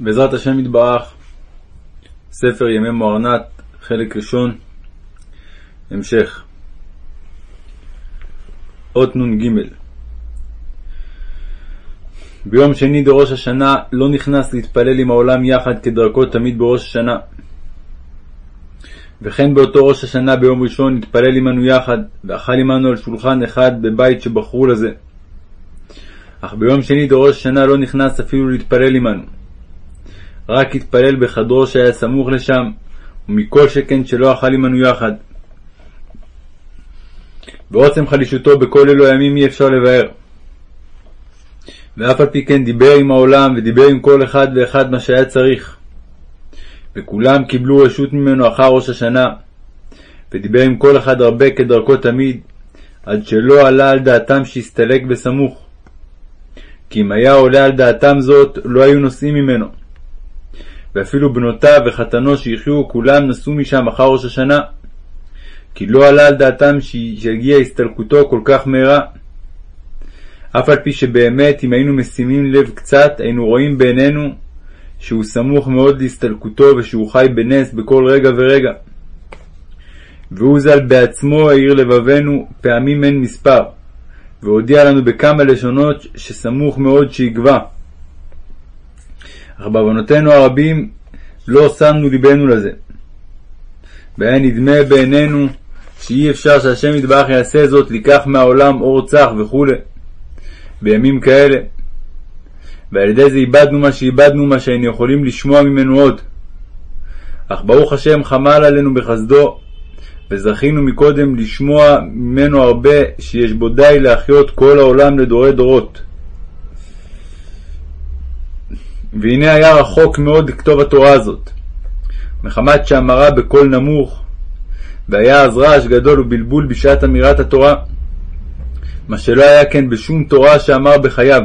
בעזרת השם יתברך, ספר ימי מוארנת, חלק ראשון, המשך. אות נ"ג ביום שני דראש השנה לא נכנס להתפלל עם העולם יחד כדרכו תמיד בראש השנה. וכן באותו ראש השנה ביום ראשון התפלל עמנו יחד, ואכל עמנו על שולחן אחד בבית שבחרו לזה. אך ביום שני דראש השנה לא נכנס אפילו להתפלל עמנו. רק התפלל בחדרו שהיה סמוך לשם, ומכל שכן שלא אכל עמנו יחד. בעוצם חלישותו בכל אלו הימים אי אפשר לבאר. ואף על פי כן דיבר עם העולם ודיבר עם כל אחד ואחד מה שהיה צריך. וכולם קיבלו רשות ממנו אחר ראש השנה, ודיבר עם כל אחד הרבה כדרכו תמיד, עד שלא עלה על דעתם שיסתלק בסמוך. כי אם היה עולה על דעתם זאת, לא היו נוסעים ממנו. ואפילו בנותיו וחתנו שיחיו כולם נסעו משם אחר ראש השנה, כי לא עלה על דעתם שיגיע הסתלקותו כל כך מהרה. אף על פי שבאמת אם היינו משימים לב קצת, היינו רואים בעינינו שהוא סמוך מאוד להסתלקותו ושהוא חי בנס בכל רגע ורגע. והוא ז"ל בעצמו העיר לבבנו פעמים אין מספר, והודיע לנו בכמה לשונות שסמוך מאוד שיגבע. אך בעוונותינו הרבים לא שמנו ליבנו לזה. והיה נדמה בעינינו שאי אפשר שהשם יתברך יעשה זאת, לקח מהעולם אור צח וכו', בימים כאלה. ועל ידי זה איבדנו מה שאיבדנו, מה שהיינו יכולים לשמוע ממנו עוד. אך ברוך השם חמל עלינו בחסדו, וזכינו מקודם לשמוע ממנו הרבה, שיש בו די להחיות כל העולם לדורי דורות. והנה היה רחוק מאוד לכתוב התורה הזאת, מחמת שאמרה בקול נמוך, והיה אז רעש גדול ובלבול בשעת אמירת התורה, מה שלא היה כן בשום תורה שאמר בחייו.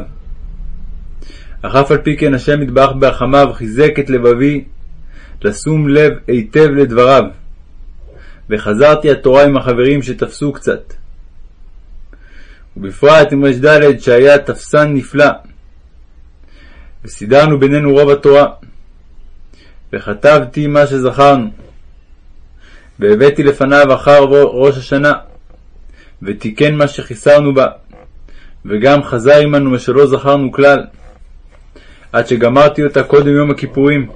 אך אף על פי כן השם יתברך בהחמיו חיזק את לבבי לשום לב היטב לדבריו, וחזרתי התורה עם החברים שתפסו קצת. ובפרט עם ר"ד שהיה תפסן נפלא, וסידרנו בינינו רוב התורה. וכתבתי מה שזכרנו. והבאתי לפניו אחר ראש השנה, ותיקן מה שחיסרנו בה, וגם חזר עמנו מה שלא זכרנו כלל, עד שגמרתי אותה קודם יום הכיפורים.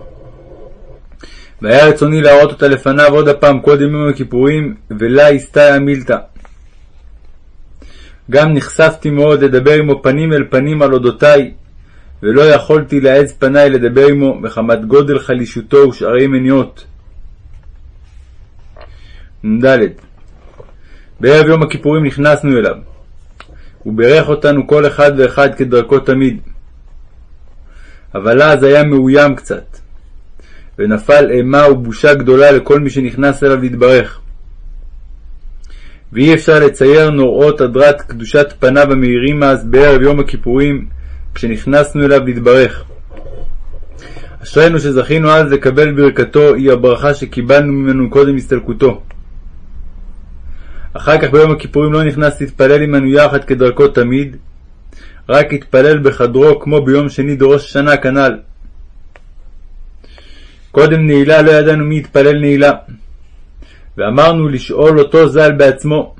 והיה רצוני להראות אותה לפניו עוד הפעם קודם יום הכיפורים, ולה הסתייע מילתא. גם נחשפתי מאוד לדבר עמו פנים אל פנים על אודותיי, ולא יכולתי להעז פניי לדבר עמו מחמת גודל חלישותו ושערי מניעות. נ"ד בערב יום הכיפורים נכנסנו אליו. הוא בירך אותנו כל אחד ואחד כדרכו תמיד. אבל אז היה מאוים קצת, ונפל אימה ובושה גדולה לכל מי שנכנס אליו להתברך. ואי אפשר לצייר נוראות הדרת קדושת פניו המאירים אז בערב יום הכיפורים כשנכנסנו אליו להתברך. אשרינו שזכינו אז לקבל ברכתו, היא הברכה שקיבלנו ממנו קודם הסתלקותו. אחר כך ביום הכיפורים לא נכנס להתפלל עמנו יחד כדרכו תמיד, רק התפלל בחדרו כמו ביום שני דראש השנה כנ"ל. קודם נעילה לא ידענו מי יתפלל נעילה, ואמרנו לשאול אותו ז"ל בעצמו.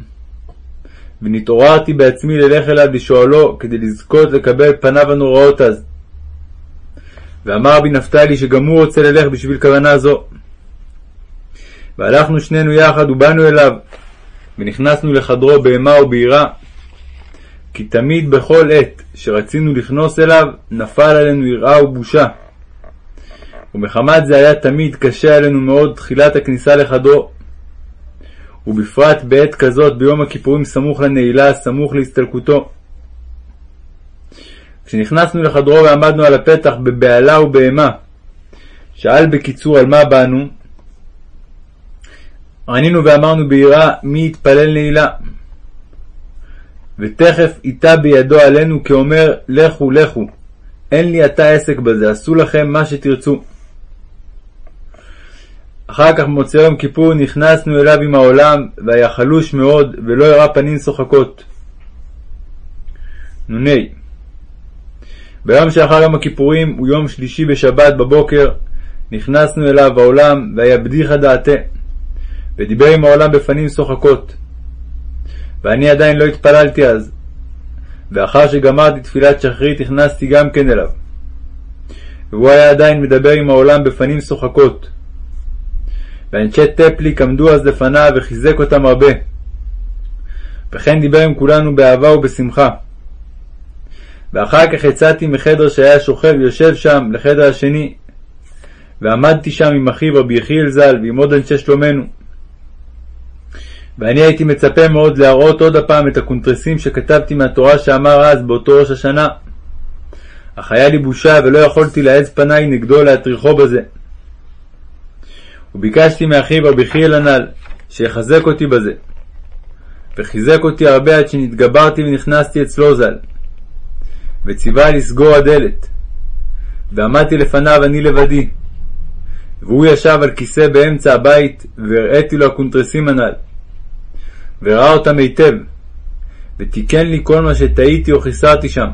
ונתעוררתי בעצמי ללך אליו לשאולו, כדי לזכות לקבל פניו הנוראות אז. ואמר רבי נפתלי שגם הוא רוצה ללך בשביל כוונה זו. והלכנו שנינו יחד ובאנו אליו, ונכנסנו לחדרו באימה וביראה, כי תמיד בכל עת שרצינו לכנוס אליו, נפל עלינו יראה ובושה. ומחמת זה היה תמיד קשה עלינו מאוד תחילת הכניסה לחדרו, ובפרט בעת כזאת ביום הכיפורים סמוך לנעילה, סמוך להסתלקותו. כשנכנסנו לחדרו ועמדנו על הפתח בבהלה ובאימה, שאל בקיצור על מה באנו, ענינו ואמרנו ביראה מי יתפלל נעילה. ותכף איתה בידו עלינו כאומר לכו לכו, אין לי עתה עסק בזה, עשו לכם מה שתרצו. אחר כך במוצאי יום כיפור נכנסנו אליו עם העולם, והיה חלוש מאוד, ולא הראה פנים שוחקות. נ"ה ביום שאחר יום הכיפורים הוא יום שלישי בשבת בבוקר, נכנסנו אליו העולם, והיה בדיחה דעתה, ודיבר עם העולם בפנים שוחקות. ואני עדיין לא התפללתי אז, ואחר שגמרתי תפילת שחרית נכנסתי גם כן אליו. והוא היה עדיין מדבר עם העולם בפנים שוחקות. ואנשי טפליק עמדו אז לפניו וחיזק אותם הרבה. וכן דיבר עם כולנו באהבה ובשמחה. ואחר כך יצאתי מחדר שהיה שוכב ויושב שם לחדר השני, ועמדתי שם עם אחיו רבי יחיאל ז"ל ועם עוד אנשי שלומנו. ואני הייתי מצפה מאוד להראות עוד הפעם את הקונטרסים שכתבתי מהתורה שאמר אז באותו ראש השנה. אך היה לי בושה ולא יכולתי להעז פניי נגדו להטריחו בזה. וביקשתי מאחיו רבי חיאל הנ"ל שיחזק אותי בזה. וחיזק אותי הרבה עד שנתגברתי ונכנסתי אצלו ז"ל. וציווה לסגור הדלת. ועמדתי לפניו אני לבדי. והוא ישב על כיסא באמצע הבית, והראיתי לו הקונטרסים הנ"ל. וראה אותם היטב, ותיקן לי כל מה שטעיתי או חיסרתי שם.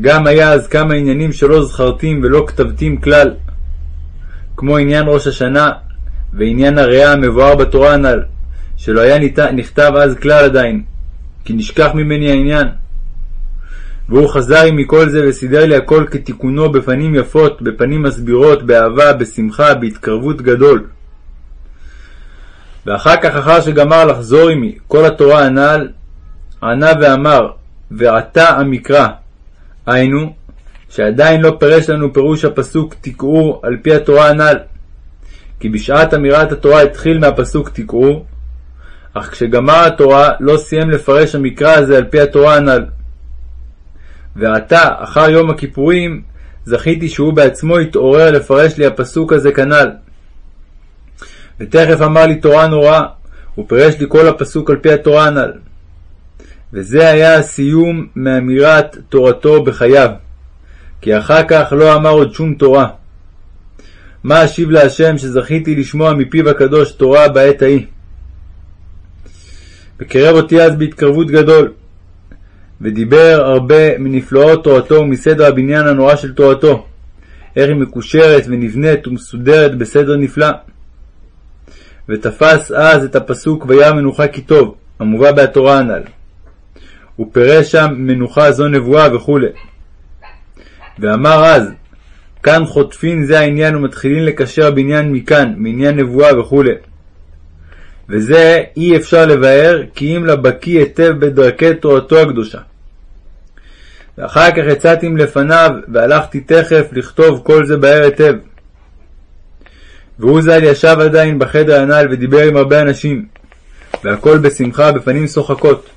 גם היה אז כמה עניינים שלא זכרתים ולא כתבתים כלל, כמו עניין ראש השנה ועניין הריאה המבואר בתורה הנ"ל, שלא היה נכתב אז כלל עדיין, כי נשכח ממני העניין. והוא חזר עמי כל זה וסידר לי הכל כתיקונו בפנים יפות, בפנים מסבירות, באהבה, בשמחה, בהתקרבות גדול. ואחר כך, אחר שגמר לחזור עמי כל התורה הנ"ל, ענה ואמר, ועתה המקרא, היינו, שעדיין לא פירש לנו פירוש הפסוק תקעו על פי התורה הנ"ל. כי בשעת אמירת התורה התחיל מהפסוק תקעו, אך כשגמר התורה לא סיים לפרש המקרא הזה על פי התורה הנ"ל. ועתה, אחר יום הכיפורים, זכיתי שהוא בעצמו התעורר לפרש לי הפסוק הזה כנ"ל. ותכף אמר לי תורה נוראה, הוא פירש לי כל הפסוק על פי התורה הנ"ל. וזה היה הסיום מאמירת תורתו בחייו, כי אחר כך לא אמר עוד שום תורה. מה אשיב להשם שזכיתי לשמוע מפיו הקדוש תורה בעת ההיא? וקרב אותי אז בהתקרבות גדול, ודיבר הרבה מנפלאות תורתו ומסדר הבניין הנורא של תורתו, איך היא מקושרת ונבנית ומסודרת בסדר נפלא. ותפס אז את הפסוק וירא מנוחה כי טוב, המובא בהתורה הנ"ל. הוא פירש שם מנוחה זו נבואה וכו'. ואמר אז, כאן חוטפין זה העניין ומתחילין לקשר הבניין מכאן, מעניין נבואה וכו'. וזה אי אפשר לבאר, כי אם לבקיא היטב בדרכי תורתו הקדושה. ואחר כך יצאתי מלפניו, והלכתי תכף לכתוב כל זה בהר היטב. והוא ז"ל ישב עדיין בחדר הנ"ל ודיבר עם הרבה אנשים, והכל בשמחה בפנים שוחקות.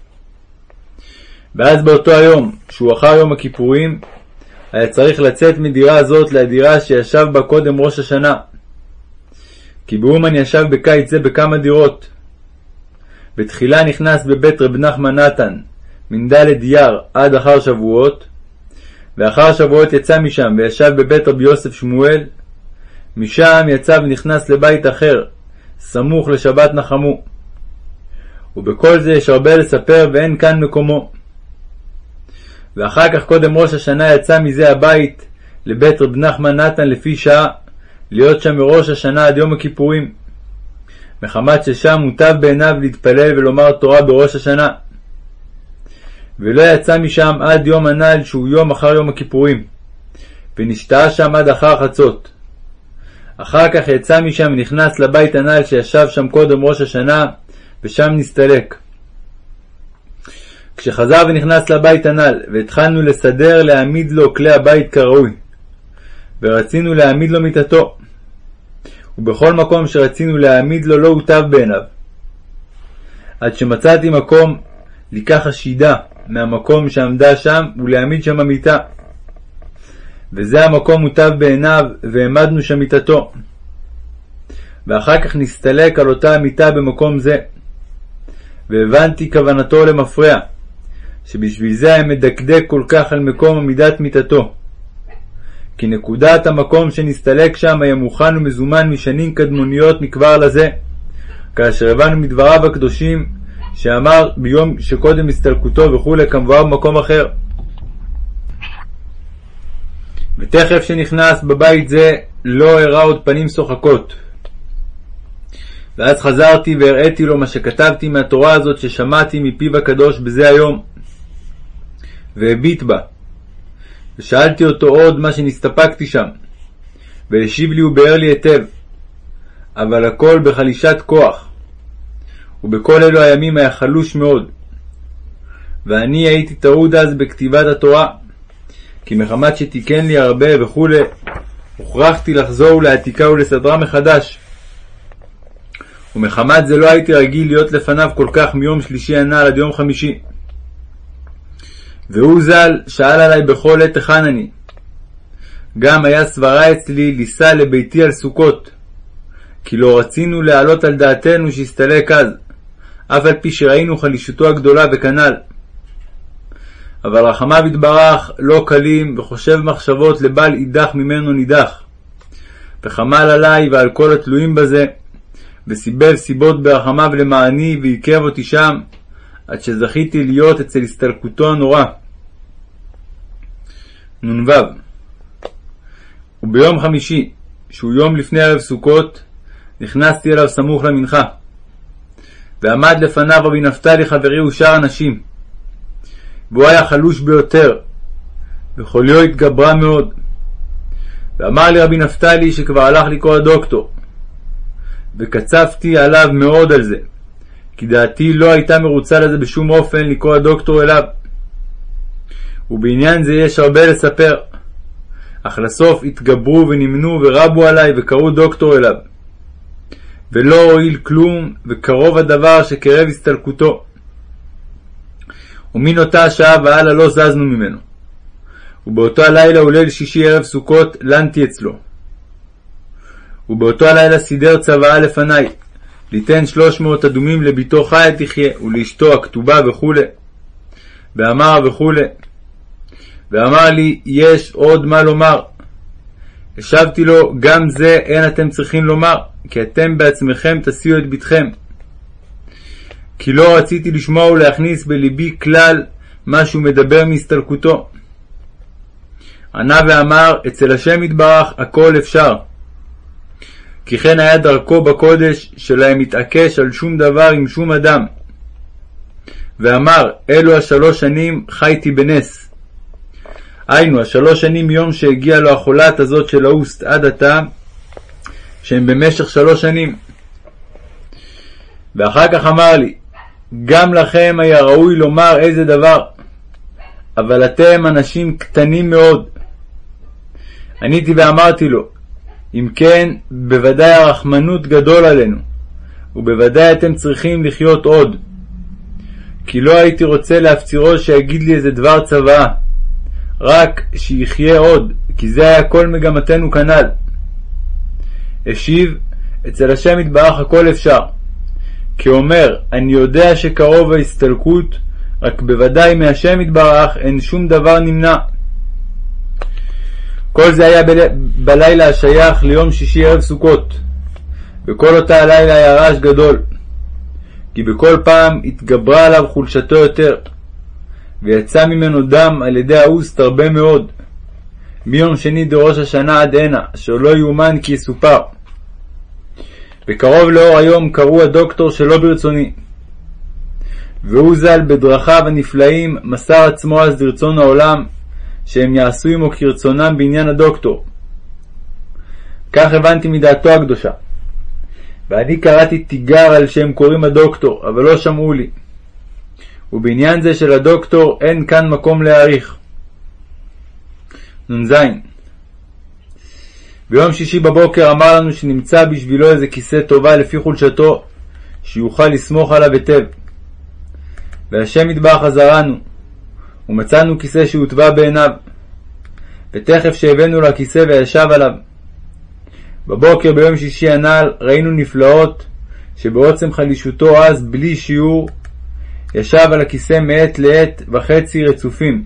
ואז באותו היום, שהוא אחר יום הכיפורים, היה צריך לצאת מדירה זאת לדירה שישב בה קודם ראש השנה. כי באומן ישב בקיץ זה בכמה דירות. בתחילה נכנס בבית רב נחמן נתן, מ"ד אייר עד אחר שבועות, ואחר שבועות יצא משם וישב בבית רבי יוסף שמואל, משם יצא ונכנס לבית אחר, סמוך לשבת נחמו. ובכל זה יש הרבה לספר ואין כאן מקומו. ואחר כך קודם ראש השנה יצא מזה הבית לבית רב נחמן נתן לפי שעה, להיות שם מראש השנה עד יום הכיפורים. מחמת ששם מוטב בעיניו להתפלל ולומר תורה בראש השנה. ולא יצא משם עד יום הנ"ל שהוא יום אחר יום הכיפורים, ונשתהה שם עד אחר חצות. אחר כך יצא משם ונכנס לבית הנ"ל שישב שם קודם ראש השנה, ושם נסתלק. כשחזר ונכנס לבית הנ"ל, והתחלנו לסדר להעמיד לו כלי הבית כראוי, ורצינו להעמיד לו מיטתו, ובכל מקום שרצינו להעמיד לו לא הוטב בעיניו. עד שמצאתי מקום לקח השידה מהמקום שעמדה שם ולהעמיד שם המיטה. וזה המקום מוטב בעיניו, והעמדנו שם מיטתו. ואחר כך נסתלק על אותה המיטה במקום זה. והבנתי כוונתו למפרע, שבשביל זה היה מדקדק כל כך על מקום עמידת מיטתו. כי נקודת המקום שנסתלק שם היה מוכן ומזומן משנים קדמוניות מכבר לזה, כאשר הבנו מדבריו הקדושים שאמר ביום שקודם הסתלקותו וכולי כמבואר במקום אחר. ותכף שנכנס בבית זה, לא הראה עוד פנים שוחקות. ואז חזרתי והראיתי לו מה שכתבתי מהתורה הזאת ששמעתי מפיו הקדוש בזה היום. והביט בה. ושאלתי אותו עוד מה שנסתפקתי שם. והשיב לי וביאר לי היטב. אבל הכל בחלישת כוח. ובכל אלו הימים היה חלוש מאוד. ואני הייתי טרוד אז בכתיבת התורה, כי מחמת שתיקן לי הרבה וכו', הוכרחתי לחזור ולהעתיקה ולסדרה מחדש. ומחמת זה לא הייתי רגיל להיות לפניו כל כך מיום שלישי הנ"ל עד יום חמישי. והוא ז"ל שאל עלי בכל עת היכן אני. גם היה סברה אצלי לישא לביתי על סוכות, כי לא רצינו להעלות על דעתנו שיסתלק אז, אף על פי שראינו חלישותו הגדולה וכנ"ל. אבל רחמיו יתברך לא קלים, וחושב מחשבות לבל יידח ממנו נידח. וחמל עלי ועל כל התלויים בזה, וסיבב סיבות ברחמיו למעני, ועיכב אותי שם, עד שזכיתי להיות אצל הסתלקותו הנורא. נ"ו וביום חמישי, שהוא יום לפני ערב סוכות, נכנסתי אליו סמוך למנחה. ועמד לפניו רבי נפתלי חברי ושאר אנשים. והוא היה חלוש ביותר, וחוליו התגברה מאוד. ואמר לי רבי נפתלי שכבר הלך לקרוא הדוקטור. וקצבתי עליו מאוד על זה, כי דעתי לא הייתה מרוצה לזה בשום אופן לקרוא הדוקטור אליו. ובעניין זה יש הרבה לספר. אך לסוף התגברו ונמנו ורבו עלי וקראו דוקטור אליו. ולא הועיל כלום, וקרוב הדבר שקרב הסתלקותו. ומן אותה השעה והלאה לא זזנו ממנו. ובאותו הלילה וליל שישי ערב סוכות לנתי אצלו. ובאותו הלילה סידר צוואה לפניי, ליתן שלוש מאות אדומים לביתו חיה תחיה, ולאשתו הכתובה וכו'. ואמר וכו'. ואמר לי, יש עוד מה לומר. השבתי לו, גם זה אין אתם צריכים לומר, כי אתם בעצמכם תסיעו את בתכם. כי לא רציתי לשמוע ולהכניס בלבי כלל מה שהוא מדבר מהסתלקותו. ענה ואמר, אצל השם יתברך הכל אפשר. כי כן היה דרכו בקודש שלהם מתעקש על שום דבר עם שום אדם. ואמר, אלו השלוש שנים חייתי בנס. היינו, השלוש שנים מיום שהגיעה לו החולת הזאת של האוסט עד עתה, שהם במשך שלוש שנים. ואחר כך אמר לי, גם לכם היה ראוי לומר איזה דבר, אבל אתם אנשים קטנים מאוד. עניתי ואמרתי לו, אם כן, בוודאי הרחמנות גדול עלינו, ובוודאי אתם צריכים לחיות עוד. כי לא הייתי רוצה להפצירו שיגיד לי איזה דבר צוואה, רק שיחיה עוד, כי זה היה כל מגמתנו כנ"ל. השיב, אצל השם יתברך הכל אפשר. כי אומר, אני יודע שקרוב ההסתלקות, רק בוודאי מהשם יתברך אין שום דבר נמנע. כל זה היה בל... בלילה השייך ליום שישי ערב סוכות, וכל אותה הלילה היה רעש גדול, כי בכל פעם התגברה עליו חולשתו יותר, ויצא ממנו דם על ידי האוסט הרבה מאוד, מיום שני דראש השנה עד הנה, אשר לא יאומן כי יסופר. וקרוב לאור היום קראו הדוקטור שלא ברצוני. והוא ז"ל בדרכיו הנפלאים מסר עצמו אז לרצון העולם, שהם יעשו עמו כרצונם בעניין הדוקטור. כך הבנתי מדעתו הקדושה. ואני קראתי תיגר על שהם קוראים הדוקטור, אבל לא שמעו לי. ובעניין זה של הדוקטור אין כאן מקום להעריך. נ"ז ביום שישי בבוקר אמר לנו שנמצא בשבילו איזה כיסא טובה לפי חולשתו, שיוכל לסמוך עליו היטב. והשם יתברך עזרנו, ומצאנו כיסא שהוטבע בעיניו. ותכף שהבאנו לכיסא וישב עליו. בבוקר ביום שישי הנ"ל ראינו נפלאות, שבעוצם חלישותו אז, בלי שיעור, ישב על הכיסא מעת לעת וחצי רצופים.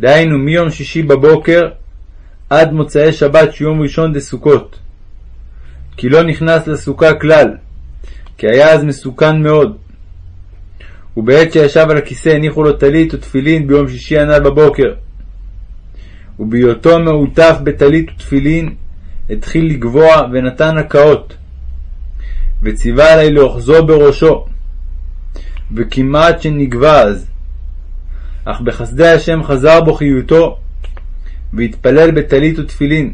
דהיינו מיום שישי בבוקר עד מוצאי שבת שיום ראשון דסוכות. כי לא נכנס לסוכה כלל, כי היה אז מסוכן מאוד. ובעת שישב על הכיסא הניחו לו טלית ותפילין ביום שישי הנ"ל בבוקר. ובהיותו מעוטף בטלית ותפילין, התחיל לגבוה ונתן הקאות, וציווה עלי לאוחזו בראשו, וכמעט שנגבה אז. אך בחסדי השם חזר בו חיותו, והתפלל בטלית ותפילין.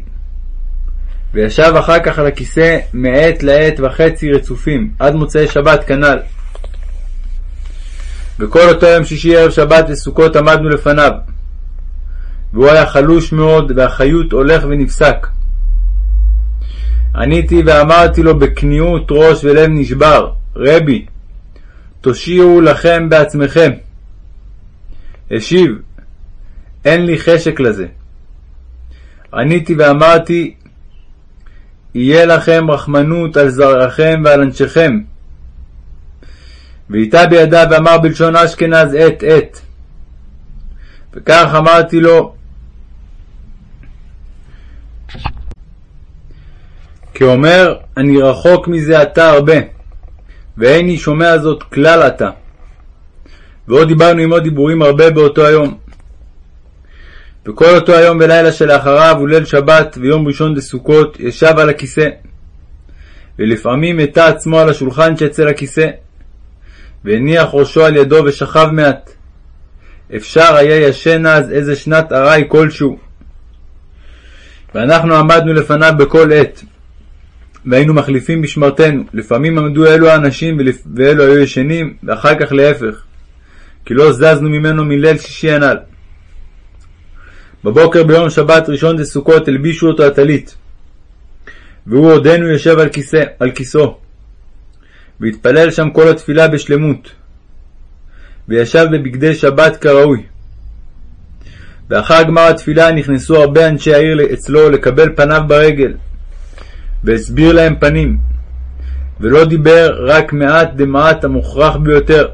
וישב אחר כך על הכיסא מעת לעת וחצי רצופים, עד מוצאי שבת כנ"ל. וכל אותו יום שישי ערב שבת וסוכות עמדנו לפניו. והוא היה חלוש מאוד, והחיות הולך ונפסק. עניתי ואמרתי לו בכניעות ראש ולב נשבר, רבי, תושיעו לכם בעצמכם. השיב, אין לי חשק לזה. עניתי ואמרתי, יהיה לכם רחמנות על זרעכם ועל אנשיכם. ואיתה בידיו ואמר בלשון אשכנז עת עת. וכך אמרתי לו, כאומר, אני רחוק מזה עתה הרבה, ואיני שומע זאת כלל עתה. ועוד דיברנו עמו דיבורים הרבה באותו היום. וכל אותו היום ולילה שלאחריו הוא ליל שבת ויום ראשון דסוכות ישב על הכיסא, ולפעמים הטה עצמו על השולחן שאצל הכיסא, והניח ראשו על ידו ושכב מעט. אפשר היה ישן אז איזה שנת ארעי כלשהו. ואנחנו עמדנו לפניו בכל עת, והיינו מחליפים משמרתנו. לפעמים עמדו אלו האנשים ואלו היו ישנים, ואחר כך להפך, כי לא זזנו ממנו מליל שישי הנ"ל. בבוקר ביום שבת ראשון דסוכות הלבישו אותו הטלית, והוא עודנו יושב על, כיסא, על כיסאו, והתפלל שם כל התפילה בשלמות, וישב בבגדי שבת כראוי. ואחר גמר התפילה נכנסו הרבה אנשי העיר אצלו לקבל פניו ברגל, והסביר להם פנים, ולא דיבר רק מעט דמעט המוכרח ביותר,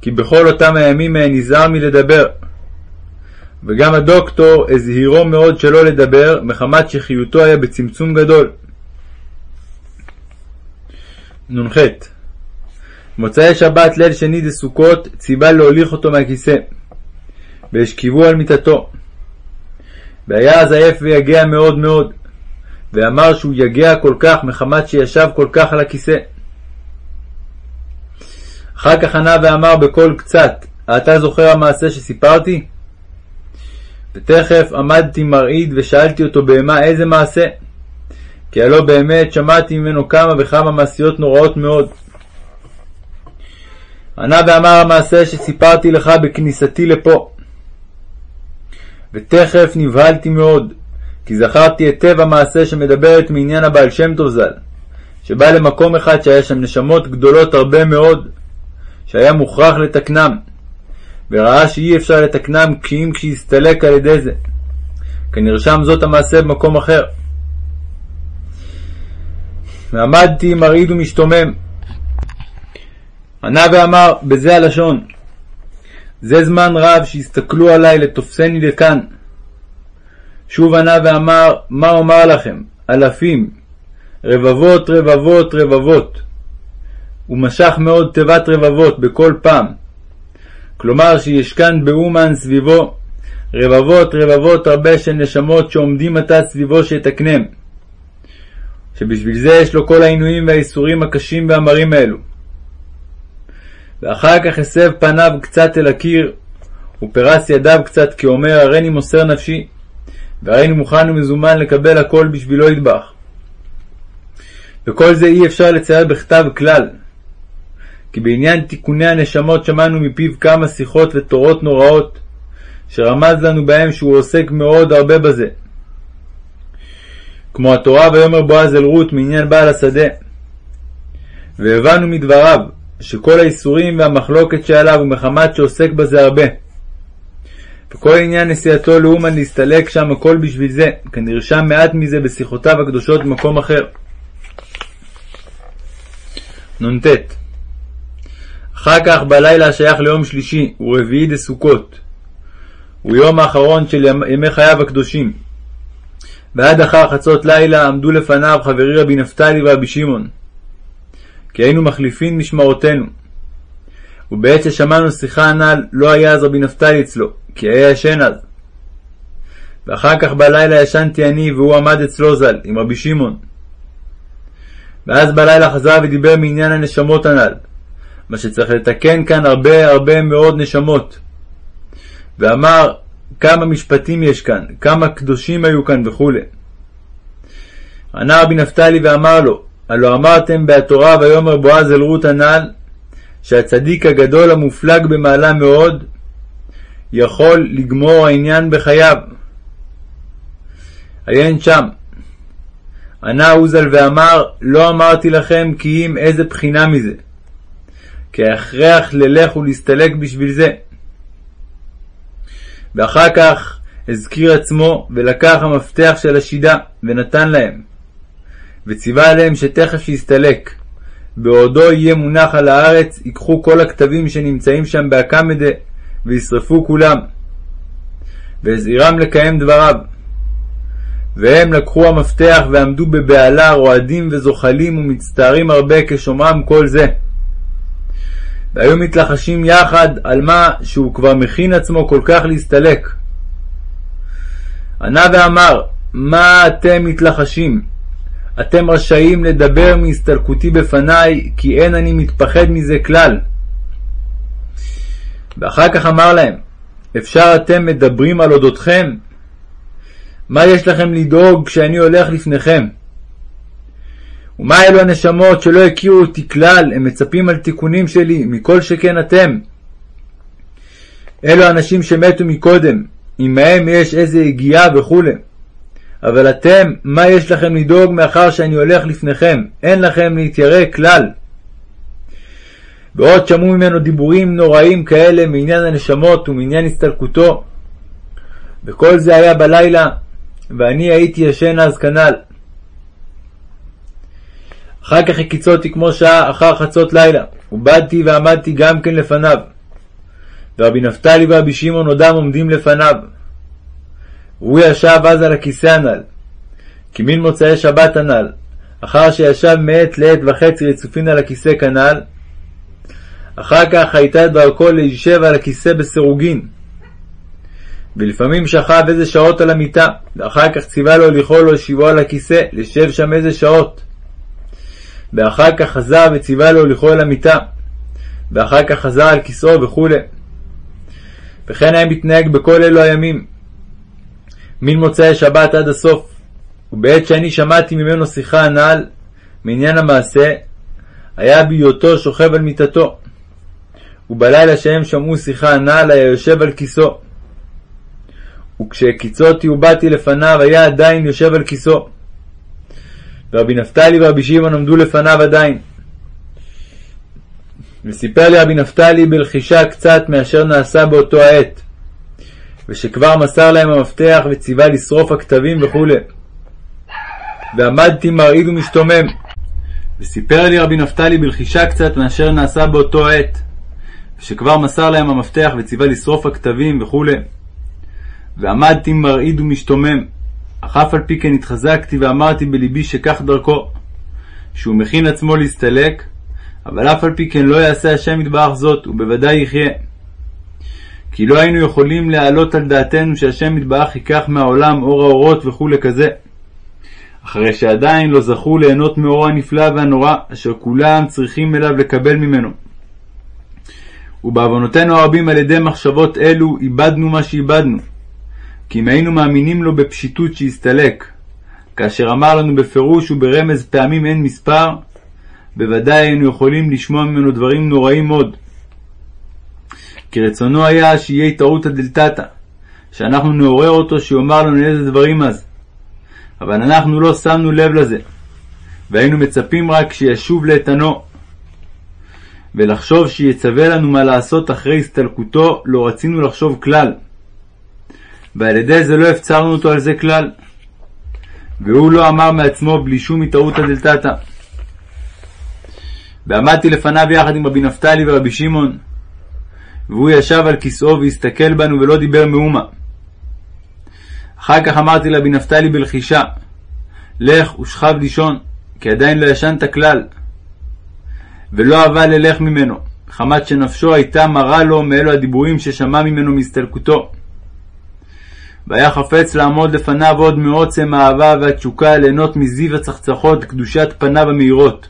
כי בכל אותם הימים היה נזהר מלדבר. וגם הדוקטור הזהירו מאוד שלא לדבר, מחמת שחיותו היה בצמצום גדול. נ"ח מוצאי שבת ליל שני דסוכות ציווה להוליך אותו מהכיסא, והשכיבו על מיטתו. והיה אז עייף ויגע מאוד מאוד, ואמר שהוא יגע כל כך מחמת שישב כל כך על הכיסא. אחר כך ענה ואמר בקול קצת, אתה זוכר המעשה שסיפרתי? ותכף עמדתי מרעיד ושאלתי אותו בהמה איזה מעשה? כי הלא באמת שמעתי ממנו כמה וכמה מעשיות נוראות מאוד. ענה ואמר המעשה שסיפרתי לך בכניסתי לפה. ותכף נבהלתי מאוד, כי זכרתי היטב המעשה שמדברת מעניין הבעל שם טוב ז"ל, שבא למקום אחד שהיה שם נשמות גדולות הרבה מאוד, שהיה מוכרח לתקנם, וראה שאי אפשר לתקנם כי אם כשיסתלק על ידי זה. כנרשם זאת המעשה במקום אחר. ועמדתי מרעיד ומשתומם. ענה ואמר, בזה הלשון, זה זמן רב שהסתכלו עלי לתופסני לכאן. שוב ענה ואמר, מה אומר לכם? אלפים, רבבות רבבות רבבות. ומשך מאוד תיבת רבבות בכל פעם. כלומר שיש כאן באומן סביבו רבבות רבבות הרבה של נשמות שעומדים עתה סביבו שיתקנם. שבשביל זה יש לו כל העינויים והאיסורים הקשים והמרים האלו. ואחר כך הסב פניו קצת אל הקיר, ופרס ידיו קצת, כי אומר, הריני מוסר נפשי, והריני מוכן ומזומן לקבל הכל בשבילו ידבח. וכל זה אי אפשר לצייר בכתב כלל, כי בעניין תיקוני הנשמות שמענו מפיו כמה שיחות ותורות נוראות, שרמז לנו בהם שהוא עוסק מאוד הרבה בזה. כמו התורה ויאמר בועז אל רות מעניין בעל השדה. והבנו מדבריו שכל האיסורים והמחלוקת שעליו הוא מחמת שעוסק בזה הרבה. וכל עניין נסיעתו לאומן להסתלק שם הכל בשביל זה, כנרשם מעט מזה בשיחותיו הקדושות במקום אחר. נ"ט אחר כך בלילה השייך ליום שלישי, ורביעי דסוכות. הוא יום האחרון של ימי חייו הקדושים. ועד אחר חצות לילה עמדו לפניו חברי רבי נפתלי ורבי שמעון. כי היינו מחליפין משמרותינו. ובעת ששמענו שיחה הנ"ל, לא היה אז רבי נפתלי אצלו, כי היה ישן אז. ואחר כך בלילה ישנתי אני, והוא עמד אצלו ז"ל, עם רבי שמעון. ואז בלילה חזר ודיבר מעניין הנשמות הנ"ל, מה שצריך לתקן כאן הרבה הרבה מאוד נשמות. ואמר כמה משפטים יש כאן, כמה קדושים היו כאן וכולי. ענה רבי נפתלי ואמר לו, הלא אמרתם בהתורה ויאמר בועז אל רות הנ"ל, שהצדיק הגדול המופלג במעלה מאוד, יכול לגמור העניין בחייו. עיין שם. ענה עוזל ואמר, לא אמרתי לכם כי אם איזה בחינה מזה. כי ההכרח ללך ולהסתלק בשביל זה. ואחר כך הזכיר עצמו ולקח המפתח של השידה ונתן להם. וציווה עליהם שתכף יסתלק. בעודו יהיה מונח על הארץ, ייקחו כל הכתבים שנמצאים שם באקמדה וישרפו כולם. והזהירם לקיים דבריו. והם לקחו המפתח ועמדו בבהלה, רועדים וזוחלים ומצטערים הרבה כשומעם כל זה. והיו מתלחשים יחד על מה שהוא כבר מכין עצמו כל כך להסתלק. ענה ואמר, מה אתם מתלחשים? אתם רשאים לדבר מהסתלקותי בפניי, כי אין אני מתפחד מזה כלל. ואחר כך אמר להם, אפשר אתם מדברים על אודותכם? מה יש לכם לדאוג כשאני הולך לפניכם? ומה אלו הנשמות שלא הכירו אותי כלל, הם מצפים על תיקונים שלי, מכל שכן אתם? אלו אנשים שמתו מקודם, עמהם יש איזה הגיעה וכולי. אבל אתם, מה יש לכם לדאוג מאחר שאני הולך לפניכם? אין לכם להתיירא כלל. בעוד שמעו ממנו דיבורים נוראים כאלה מעניין הנשמות ומעניין הסתלקותו. וכל זה היה בלילה, ואני הייתי ישן אז כנ"ל. אחר כך הקיצותי כמו שעה אחר חצות לילה, ובאתי ועמדתי גם כן לפניו. ורבי נפתלי ורבי שמעון עודם עומדים לפניו. והוא ישב אז על הכיסא הנ"ל, כמין מוצאי שבת הנ"ל, אחר שישב מעת לעת וחצי רצופין על הכיסא כנ"ל, אחר כך הייתה דרכו להישב על הכיסא בסירוגין. ולפעמים שכב איזה שעות על המיטה, ואחר כך ציווה לו לכלול לו על הכיסא, לשב שם איזה שעות. ואחר כך חזר וציווה לו לכלול על המיטה, ואחר כך חזר על כיסאו וכו'. וכן היה מתנהג בכל אלו הימים. מן מוצאי שבת עד הסוף, ובעת שאני שמעתי ממנו שיחה הנ"ל, מעניין המעשה, היה בהיותו שוכב על מיטתו. ובלילה שהם שמעו שיחה הנ"ל, היה יושב על כיסאו. וכשהקיצותי ובאתי לפניו, היה עדיין יושב על כיסאו. ורבי נפתלי ורבי שמעון עמדו לפניו עדיין. וסיפר לי רבי נפתלי בלחישה קצת מאשר נעשה באותו העת, ושכבר מסר להם המפתח וציווה לשרוף הכתבים וכו'. ועמדתי מרעיד ומשתומם. וסיפר לי רבי נפתלי בלחישה קצת מאשר נעשה באותו עת, ושכבר מסר להם המפתח וציווה לשרוף הכתבים וכו'. ועמדתי מרעיד ומשתומם, אך אף על פי כן התחזקתי ואמרתי בלבי שכך דרכו, שהוא מכין עצמו להסתלק, אבל אף על פי כן לא יעשה השם יתברך זאת, ובוודאי יחיה. כי לא היינו יכולים להעלות על דעתנו שהשם יתברך ייקח מהעולם אור האורות וכולי כזה. אחרי שעדיין לא זכו ליהנות מאורו הנפלא והנורא, אשר כולם צריכים אליו לקבל ממנו. ובעוונותינו הרבים על ידי מחשבות אלו איבדנו מה שאיבדנו. כי אם היינו מאמינים לו בפשיטות שיסתלק, כאשר אמר לנו בפירוש וברמז פעמים אין מספר, בוודאי היינו יכולים לשמוע ממנו דברים נוראים מאוד. כי רצונו היה שיהיה התערותא דלתתא, שאנחנו נעורר אותו שיאמר לנו איזה דברים אז. אבל אנחנו לא שמנו לב לזה, והיינו מצפים רק שישוב לאיתנו. ולחשוב שיצווה לנו מה לעשות אחרי הסתלקותו, לא רצינו לחשוב כלל. ועל ידי זה לא הפצרנו אותו על זה כלל. והוא לא אמר מעצמו בלי שום התערותא דלתתא. ועמדתי לפניו יחד עם רבי נפתלי ורבי שמעון, והוא ישב על כיסאו והסתכל בנו ולא דיבר מאומה. אחר כך אמרתי לרבי נפתלי בלחישה, לך ושכב לישון, כי עדיין לא ישנת כלל. ולא אהבה ללך ממנו, חמת שנפשו הייתה מרה לו מאלו הדיבורים ששמע ממנו מהסתלקותו. והיה חפץ לעמוד לפניו עוד מעוצם האהבה והתשוקה ליהנות מזיו הצחצחות קדושת פניו המאירות.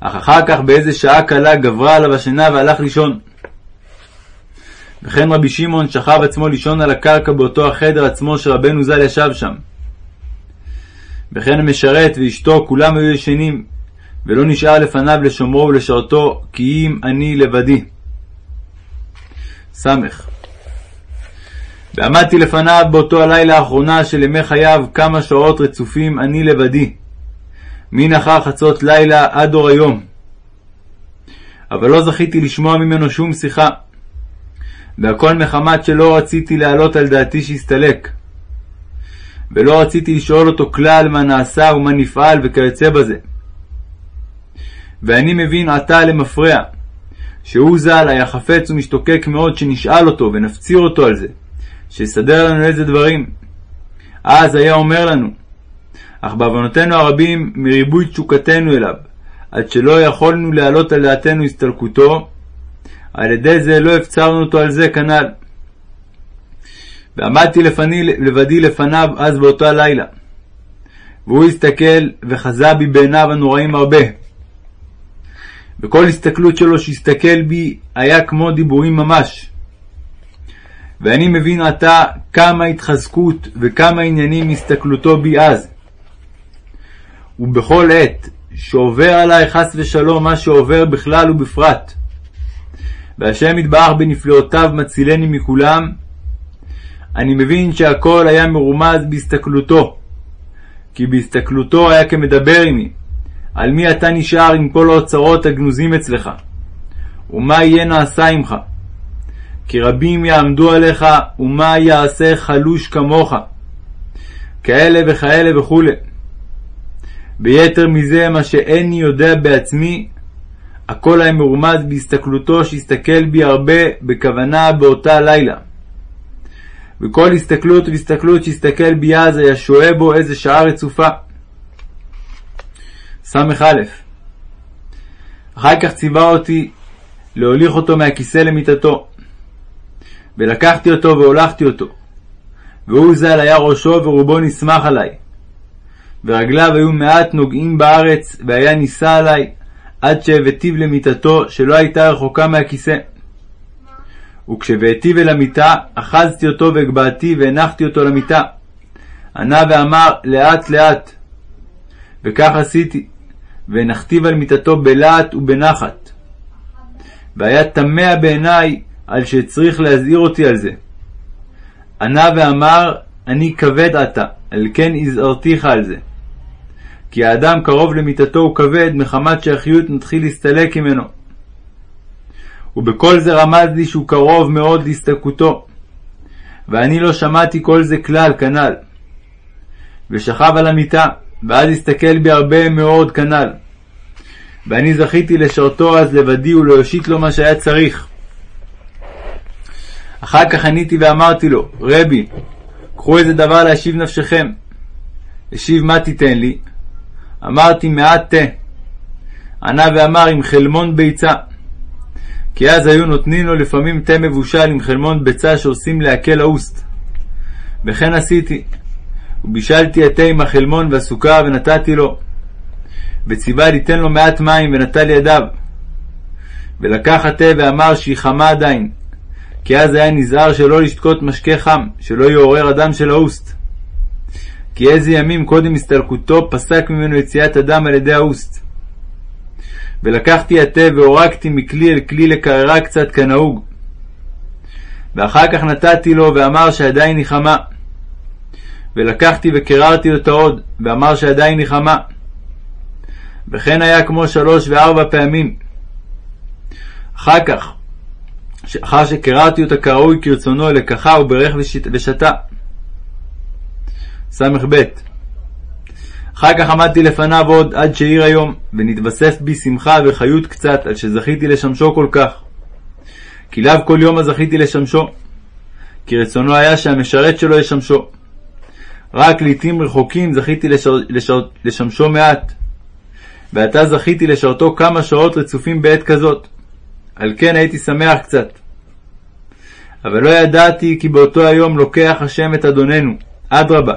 אך אחר כך באיזה שעה קלה גברה עליו השינה והלך לישון. וכן רבי שמעון שכב עצמו לישון על הקרקע באותו החדר עצמו שרבנו ז"ל ישב שם. וכן המשרת ואשתו כולם היו ישנים, ולא נשאר לפניו לשומרו ולשרתו, כי אם אני לבדי. ס. ועמדתי לפניו באותו הלילה האחרונה של ימי חייו כמה שעות רצופים אני לבדי, מן אחר חצות לילה עד אור היום. אבל לא זכיתי לשמוע ממנו שום שיחה, והכל מחמת שלא רציתי להעלות על דעתי שיסתלק. ולא רציתי לשאול אותו כלל מה נעשה ומה נפעל וכיוצא בזה. ואני מבין עתה למפרע, שהוא ז"ל היה חפץ ומשתוקק מאוד שנשאל אותו ונפציר אותו על זה, שיסדר לנו איזה דברים. אז היה אומר לנו, אך בעוונותינו הרבים מריבוי תשוקתנו אליו, עד שלא יכולנו להעלות על דעתנו הסתלקותו, על ידי זה לא הפצרנו אותו על זה כנ"ל. ועמדתי לפני, לבדי לפניו אז באותו הלילה. והוא הסתכל וחזה בי בעיניו הנוראים הרבה. וכל הסתכלות שלו שהסתכל בי היה כמו דיבורים ממש. ואני מבין עתה כמה התחזקות וכמה עניינים הסתכלותו בי אז. ובכל עת שעובר עלי חס ושלום מה שעובר בכלל ובפרט. והשם יתברך בנפלאותיו מצילני מכולם, אני מבין שהכל היה מרומז בהסתכלותו, כי בהסתכלותו היה כמדבר עמי, על מי אתה נשאר עם כל האוצרות הגנוזים אצלך, ומה יהיה נעשה עמך. כי רבים יעמדו עליך, ומה יעשה חלוש כמוך. כאלה וכאלה וכו'. ביתר מזה, מה שאיני יודע בעצמי, הכל היה מרומז בהסתכלותו שהסתכל בי הרבה בכוונה באותה לילה. וכל הסתכלות והסתכלות שהסתכל בי אז היה שוהה בו איזה שעה רצופה. ס"א אחר כך ציווה אותי להוליך אותו מהכיסא למיטתו. ולקחתי אותו והולכתי אותו. והוא ז"ל היה ראשו ורובו נסמך עלי. ורגליו היו מעט נוגעים בארץ, והיה נישא עלי, עד שהבאתיו למיטתו, שלא הייתה רחוקה מהכיסא. וכשהבאתיו אל המיטה, אחזתי אותו והגבהתי והנחתי אותו למיטה. ענה ואמר לאט לאט. וכך עשיתי, והנחתיו על מיטתו בלהט ובנחת. והיה תמה בעיניי על שצריך להזהיר אותי על זה. ענה ואמר, אני כבד עתה, על כן הזהרתיך על זה. כי האדם קרוב למיטתו הוא כבד, מחמת שהחיות מתחיל להסתלק ממנו. ובכל זה רמז לי שהוא קרוב מאוד להסתלקותו. ואני לא שמעתי כל זה כלל, כנ"ל. ושכב על המיטה, ואז הסתכל בי הרבה מאוד כנ"ל. ואני זכיתי לשרתו אז לבדי ולהושיט לו מה שהיה צריך. אחר כך עניתי ואמרתי לו, רבי, קחו איזה דבר להשיב נפשכם. השיב מה תיתן לי? אמרתי מעט תה. ענה ואמר עם חלמון ביצה. כי אז היו נותנים לו לפעמים תה מבושל עם חלמון ביצה שעושים להקל האוסט. וכן עשיתי. ובישלתי התה עם החלמון והסוכה ונתתי לו. וציווה ליתן לו מעט מים ונטל ידיו. ולקח התה ואמר שהיא חמה עדיין, כי אז היה נזהר שלא לשתות משקה חם, שלא יעורר הדם של ההוסט. כי איזה ימים קודם הסתלקותו פסק ממנו יציאת הדם על ידי ההוסט. ולקחתי התה והורקתי מכלי אל כלי לקררה קצת כנהוג. ואחר כך נתתי לו ואמר שעדיין היא חמה. ולקחתי וקררתי אותה עוד, ואמר שעדיין היא חמה. וכן היה כמו שלוש וארבע פעמים. אחר כך, אחר שקררתי אותה כראוי כרצונו, לקחה וברך ושתה. ס"ב אחר כך עמדתי לפניו עוד עד שהעיר היום, ונתווסף בי שמחה וחיות קצת על שזכיתי לשמשו כל כך. כי לאו כל יום הזכיתי לשמשו, כי רצונו היה שהמשרת שלו ישמשו. רק לעתים רחוקים זכיתי לשר, לשר, לשמשו מעט, ועתה זכיתי לשרתו כמה שעות רצופים בעת כזאת. על כן הייתי שמח קצת. אבל לא ידעתי כי באותו היום לוקח השם את אדוננו. אדרבה,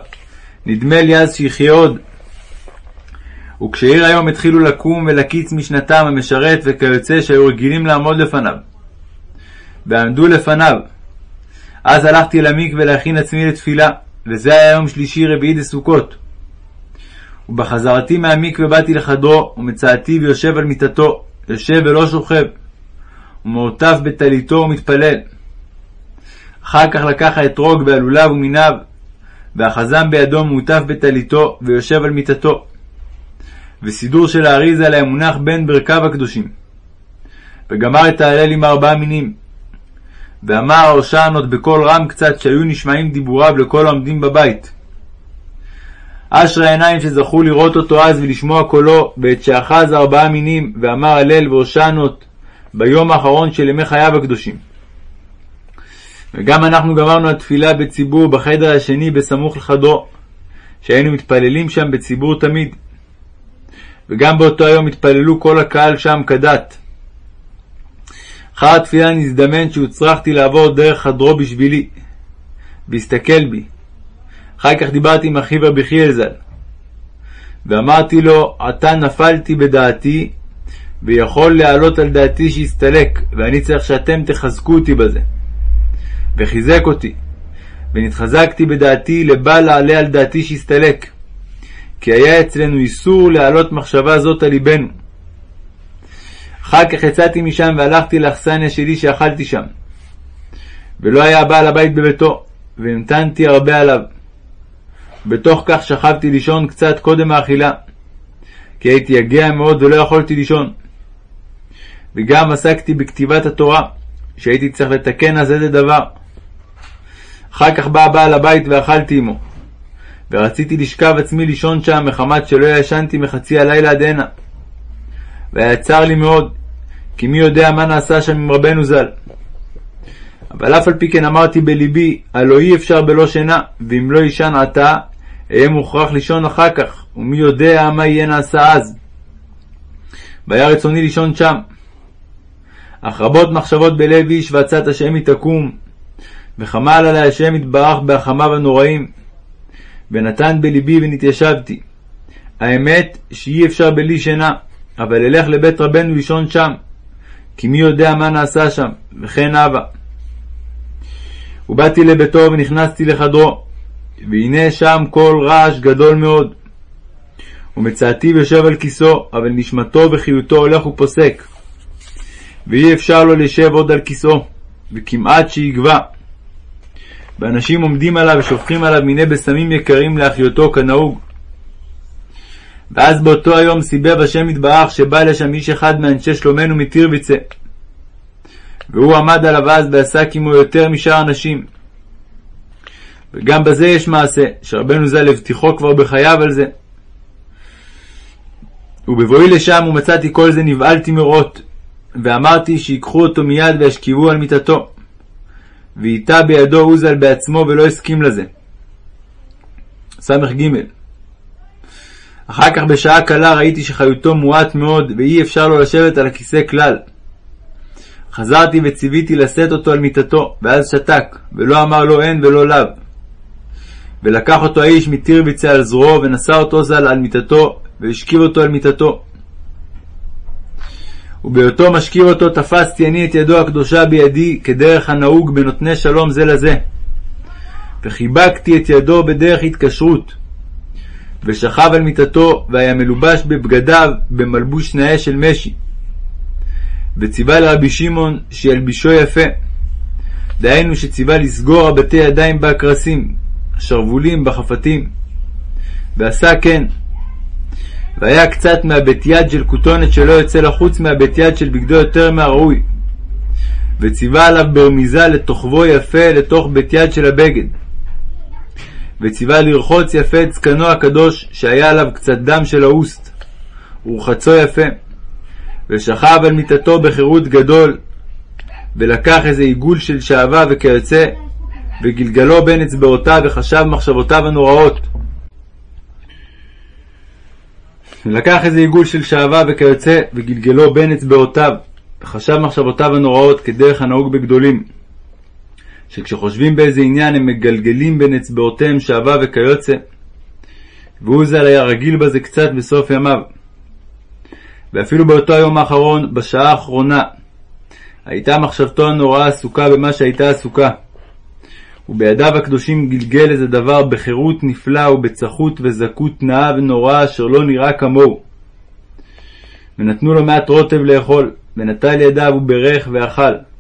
נדמה לי אז שיחיה עוד. וכשעיר היום התחילו לקום ולקיץ משנתם המשרת וכיוצא שהיו רגילים לעמוד לפניו. ועמדו לפניו. אז הלכתי למקווה להכין עצמי לתפילה, וזה היה יום שלישי רביעי דסוכות. ובחזרתי מהמקווה באתי לחדרו, ומצאתי ויושב על מיטתו, יושב ולא שוכב, ומעוטף בטליתו ומתפלל. אחר כך לקח האתרוג והלולב ומיניו, והחזם בידו מעוטף בטליתו, ויושב על מיטתו. וסידור של האריזה להם מונח בין ברכיו הקדושים. וגמר את ההלל עם ארבעה מינים. ואמר ההושענות בקול רם קצת, שהיו נשמעים דיבוריו לכל העומדים בבית. אשרי העיניים שזכו לראות אותו אז ולשמוע קולו, בעת שאחז ארבעה מינים, ואמר הלל והושענות ביום האחרון של ימי חייו הקדושים. וגם אנחנו גמרנו התפילה בציבור בחדר השני בסמוך לחדרו, שהיינו מתפללים שם בציבור תמיד. וגם באותו היום התפללו כל הקהל שם כדת. אחר התפילה נזדמן שהוצרכתי לעבור דרך חדרו בשבילי, והסתכל בי. אחר כך דיברתי עם אחיו רבי חיאל ז"ל, ואמרתי לו, עתה נפלתי בדעתי, ויכול להעלות על דעתי שיסתלק, ואני צריך שאתם תחזקו אותי בזה. וחיזק אותי, ונתחזקתי בדעתי לבל אעלה על דעתי שיסתלק, כי היה אצלנו איסור להעלות מחשבה זאת על ליבנו. אחר כך יצאתי משם והלכתי לאכסניה שלי שאכלתי שם. ולא היה בעל הבית בביתו, והמתנתי הרבה עליו. בתוך כך שכבתי לישון קצת קודם האכילה, כי הייתי יגע מאוד ולא יכולתי לישון. וגם עסקתי בכתיבת התורה, שהייתי צריך לתקן אז איזה דבר. אחר כך בא בעל הבית ואכלתי עמו. ורציתי לשכב עצמי לישון שם מחמת שלא ישנתי מחצי הלילה עד הנה. והיה צר לי מאוד, כי מי יודע מה נעשה שם עם רבנו ז"ל. אבל אף על פי כן אמרתי בלבי, הלא אי אפשר בלא שינה, ואם לא יישן עתה, אהיה מוכרח לישון אחר כך, ומי יודע מה יהיה נעשה אז. והיה רצוני לישון שם. אך רבות מחשבות בלב איש ועצת השם היא תקום, וחמל עלי השם יתברך בהחמיו הנוראים, ונתן בלבי ונתיישבתי. האמת שאי אפשר בלי שינה, אבל אלך לבית רבנו לישון שם, כי מי יודע מה נעשה שם, וכן הווה. ובאתי לביתו ונכנסתי לחדרו, והנה שם קול רעש גדול מאוד. ומצאתיו יושב על כיסאו, אבל נשמתו וחיותו הולך ופוסק. ואי אפשר לו לשב עוד על כיסאו, וכמעט שיגבע. ואנשים עומדים עליו ושופכים עליו מיני בשמים יקרים להחיותו כנהוג. ואז באותו היום סיבב השם יתברך שבא לשם איש אחד מאנשי שלומנו מטירביצה. והוא עמד עליו אז ועסק עמו יותר משאר אנשים. וגם בזה יש מעשה, שרבנו ז"ל הבטיחו כבר בחייו על זה. ובבואי לשם ומצאתי כל זה נבהלתי מראות, ואמרתי שיקחו אותו מיד וישכיבו על מיטתו. ואיתה בידו הוא ז"ל בעצמו ולא הסכים לזה. ס"ג אחר כך בשעה קלה ראיתי שחיותו מועט מאוד ואי אפשר לו לשבת על הכיסא כלל. חזרתי וציוויתי לשאת אותו על מיטתו, ואז שתק, ולא אמר לו אין ולא לאו. ולקח אותו האיש מטירביצה על זרועו, ונשא אותו ז"ל על מיטתו, והשכיב אותו על מיטתו. ובהיותו משכיב אותו תפסתי אני את ידו הקדושה בידי כדרך הנהוג בנותני שלום זה לזה. וחיבקתי את ידו בדרך התקשרות. ושכב על מיטתו והיה מלובש בבגדיו במלבוש נאה של משי. וציווה לרבי שמעון שילבישו יפה. דהיינו שציווה לסגור הבתי ידיים בהקרסים, השרוולים בחפתים. ועשה כן. והיה קצת מהבית יד של כותונת שלא יוצא לחוץ מהבית יד של בגדו יותר מהראוי. וציווה עליו ברמיזה לתוכבו יפה לתוך בית יד של הבגד. וציווה לרחוץ יפה את זקנו הקדוש שהיה עליו קצת דם של האוסט, ורחצו יפה. ושכב על מיטתו בחירות גדול, ולקח איזה עיגול של שעווה וכיוצא, וגלגלו בין אצבעותיו וחשב מחשבותיו הנוראות. לקח איזה עיגול של שעווה וכיוצא, וגלגלו בין אצבעותיו, וחשב מחשבותיו הנוראות כדרך הנהוג בגדולים. שכשחושבים באיזה עניין הם מגלגלים בין אצבעותיהם שעבה וכיוצא, והוא ז"ל היה רגיל בזה קצת בסוף ימיו. ואפילו באותו היום האחרון, בשעה האחרונה, הייתה מחשבתו הנוראה עסוקה במה שהייתה עסוקה. ובידיו הקדושים גלגל איזה דבר בחירות נפלא ובצחות וזכות נאה ונוראה אשר לא נראה כמוהו. ונתנו לו מעט רוטב לאכול, ונטל ידיו וברך ואכל.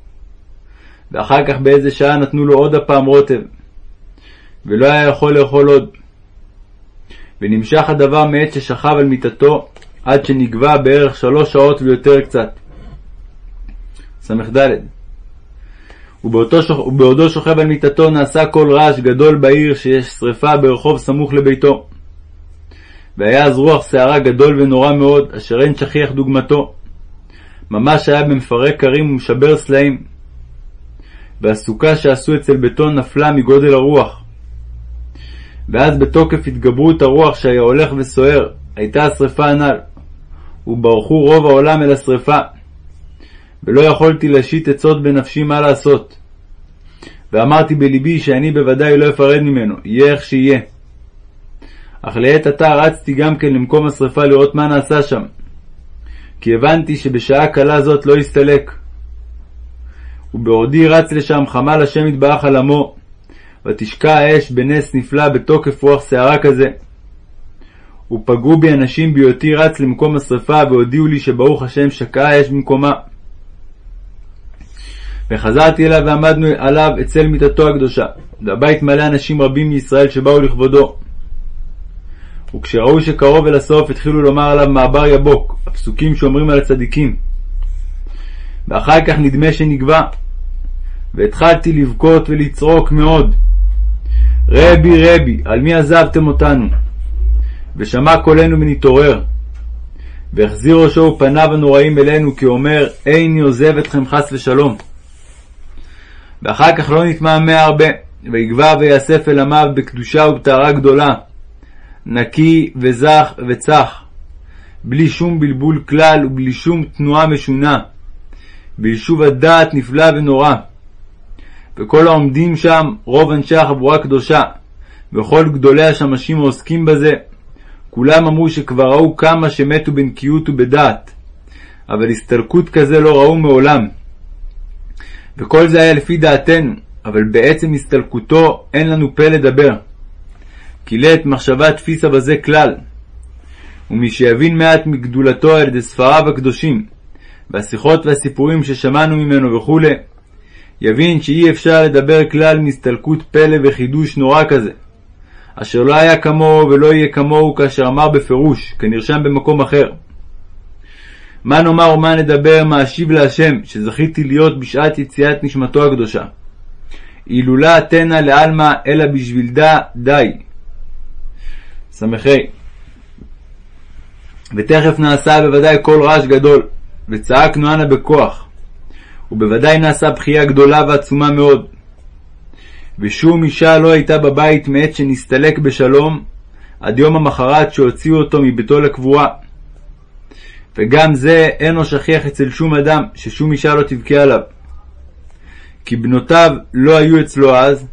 ואחר כך באיזה שעה נתנו לו עוד הפעם רוטב, ולא היה יכול לאכול עוד. ונמשך הדבר מעת ששכב על מיטתו עד שנגבה בערך שלוש שעות ויותר קצת. ס"ד ובעודו שוכב על מיטתו נעשה קול רעש גדול בעיר שיש שרפה ברחוב סמוך לביתו. והיה אז רוח סערה גדול ונורא מאוד, אשר אין שכיח דוגמתו. ממש היה במפרק קרים ומשבר סלעים. והסוכה שעשו אצל ביתו נפלה מגודל הרוח. ואז בתוקף התגברות הרוח שהיה הולך וסוער, הייתה השרפה הנ"ל, וברחו רוב העולם אל השרפה. ולא יכולתי להשית עצות בנפשי מה לעשות. ואמרתי בלבי שאני בוודאי לא אפרד ממנו, יהיה איך שיהיה. אך לעת עתה רצתי גם כן למקום השרפה לראות מה נעשה שם, כי הבנתי שבשעה קלה זאת לא יסתלק. ובעודי רץ לשם חמל השם יתברך על עמו, ותשקע האש בנס נפלא בתוקף רוח שערה כזה. ופגעו בי אנשים בהיותי רץ למקום השרפה, והודיעו לי שברוך השם שקעה האש במקומה. וחזרתי אליו ועמדנו עליו אצל מיטתו הקדושה, והבית מלא אנשים רבים מישראל שבאו לכבודו. וכשראו שקרוב אל הסוף התחילו לומר עליו מעבר יבוק, הפסוקים שאומרים על הצדיקים. ואחר כך נדמה שנגבה, והתחלתי לבכות ולצרוק מאוד. רבי רבי, על מי עזבתם אותנו? ושמע קולנו ונתעורר. והחזיר ראשו ופניו הנוראים אלינו, כי אומר, איני עוזב אתכם חס ושלום. ואחר כך לא נתמהמה הרבה, ויגבה ויאסף אל עמיו בקדושה ובטהרה גדולה, נקי וזך וצח, בלי שום בלבול כלל ובלי שום תנועה משונה, ביישוב הדעת נפלא ונורא. וכל העומדים שם, רוב אנשי החבורה הקדושה, וכל גדולי השמשים העוסקים בזה, כולם אמרו שכבר ראו כמה שמתו בנקיות ובדעת, אבל הסתלקות כזה לא ראו מעולם. וכל זה היה לפי דעתנו, אבל בעצם הסתלקותו אין לנו פה לדבר. כי לית מחשבה תפיסה בזה כלל. ומי שיבין מעט מגדולתו על ידי ספריו הקדושים, והשיחות והסיפורים ששמענו ממנו וכו', יבין שאי אפשר לדבר כלל מסתלקות פלא וחידוש נורא כזה, אשר לא היה כמוהו ולא יהיה כמוהו כאשר אמר בפירוש, כנרשם במקום אחר. מה נאמר ומה נדבר מה אשיב להשם, שזכיתי להיות בשעת יציאת נשמתו הקדושה. הילולה אתנה לעלמא אלא בשביל דה די. ס"ה ותכף נעשה בוודאי קול רעש גדול, וצעקנו אנה בכוח, ובוודאי נעשה בכייה גדולה ועצומה מאוד. ושום אישה לא הייתה בבית מעת שנסתלק בשלום, עד יום המחרת שהוציאו אותו מביתו לקבורה. וגם זה אינו שכיח אצל שום אדם, ששום אישה לא תבכה עליו. כי בנותיו לא היו אצלו אז,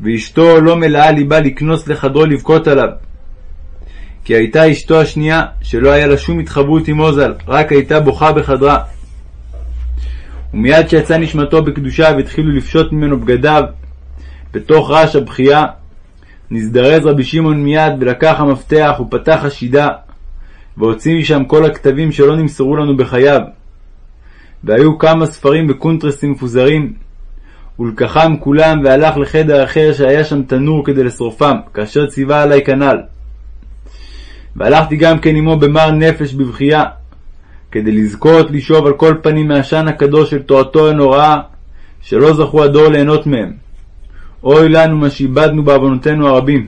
ואשתו לא מלאה ליבה לקנוס לחדרו לבכות עליו. כי הייתה אשתו השנייה, שלא היה לה שום התחברות עם עוזל, רק הייתה בוכה בחדרה. ומיד שיצא נשמתו בקדושה והתחילו לפשוט ממנו בגדיו, בתוך רעש הבכייה, נזדרז רבי שמעון מיד ולקח המפתח ופתח השידה, והוציא משם כל הכתבים שלא נמסרו לנו בחייו. והיו כמה ספרים וקונטרסים מפוזרים, ולקחם כולם והלך לחדר אחר שהיה שם תנור כדי לשרופם, כאשר ציווה עלי כנ"ל. והלכתי גם כן עמו במר נפש בבכייה, כדי לזכות לשאוב על כל פנים מהעשן הקדוש של תורתו הנוראה, שלא זכו הדור ליהנות מהם. אוי לנו מה שאיבדנו בעוונותינו הרבים.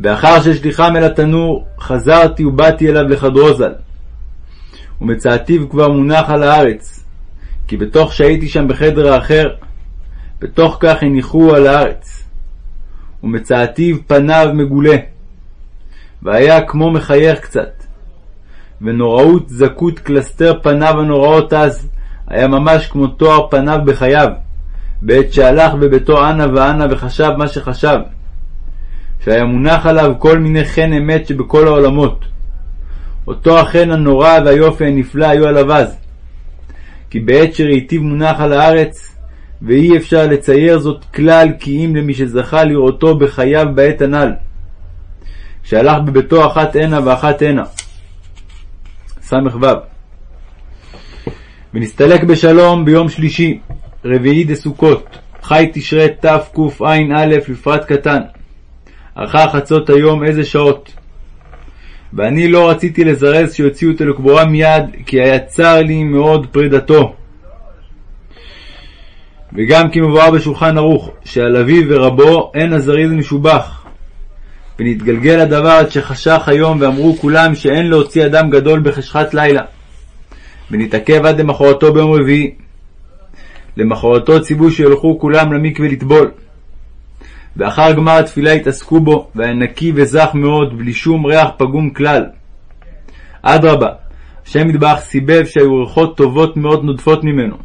ואחר ששליחם אל התנור, חזרתי ובאתי אליו לחדרו ז"ל. ומצאתיו כבר מונח על הארץ, כי בתוך שהייתי שם בחדר האחר, בתוך כך הניחוהו על הארץ. ומצאתיו פניו מגולה, והיה כמו מחייך קצת. ונוראות זכות קלסתר פניו הנוראות אז, היה ממש כמו תואר פניו בחייו, בעת שהלך בביתו אנה ואנה וחשב מה שחשב, שהיה מונח עליו כל מיני חן אמת שבכל העולמות. אותו החן הנורא והיופי הנפלא היו עליו אז. כי בעת שראיתיו מונח על הארץ, ואי אפשר לצייר זאת כלל כי אם למי שזכה לראותו בחייו בעת הנ"ל. שהלך בביתו אחת הנה ואחת הנה. ס"ו ונסתלק בשלום ביום שלישי, רביעי דסוכות, חי תשרי תקע"א לפרט קטן. אחר חצות היום איזה שעות. ואני לא רציתי לזרז שיוציאו אותו לקבורה מיד, כי היה צר לי מאוד פרידתו. וגם כי מבואר בשולחן ערוך, שעל אביו ורבו אין הזריז משובח. ונתגלגל הדבר עד שחשך היום, ואמרו כולם שאין להוציא אדם גדול בחשכת לילה. ונתעכב עד למחרתו ביום רביעי. למחרתו ציוו שילכו כולם למקווה לטבול. ואחר גמר התפילה התעסקו בו, והיה נקי וזך מאוד, בלי שום ריח פגום כלל. אדרבה, השם יתברך סיבב שהיו ריחות טובות מאוד נודפות ממנו.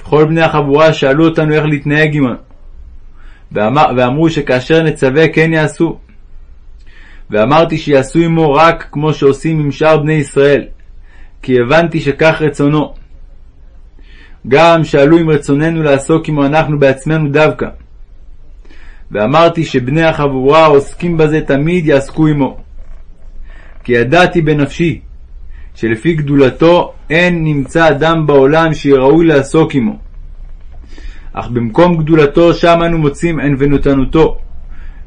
וכל בני החבורה שאלו אותנו איך להתנהג עמנו. ואמר, ואמרו שכאשר נצווה כן יעשו. ואמרתי שיעשו עמו רק כמו שעושים עם שאר בני ישראל, כי הבנתי שכך רצונו. גם שאלו אם רצוננו לעסוק עמו אנחנו בעצמנו דווקא. ואמרתי שבני החבורה העוסקים בזה תמיד יעסקו עמו. כי ידעתי בנפשי שלפי גדולתו אין נמצא אדם בעולם שיהיה ראוי לעסוק עמו. אך במקום גדולתו שם אנו מוצאים ענוונותנותו,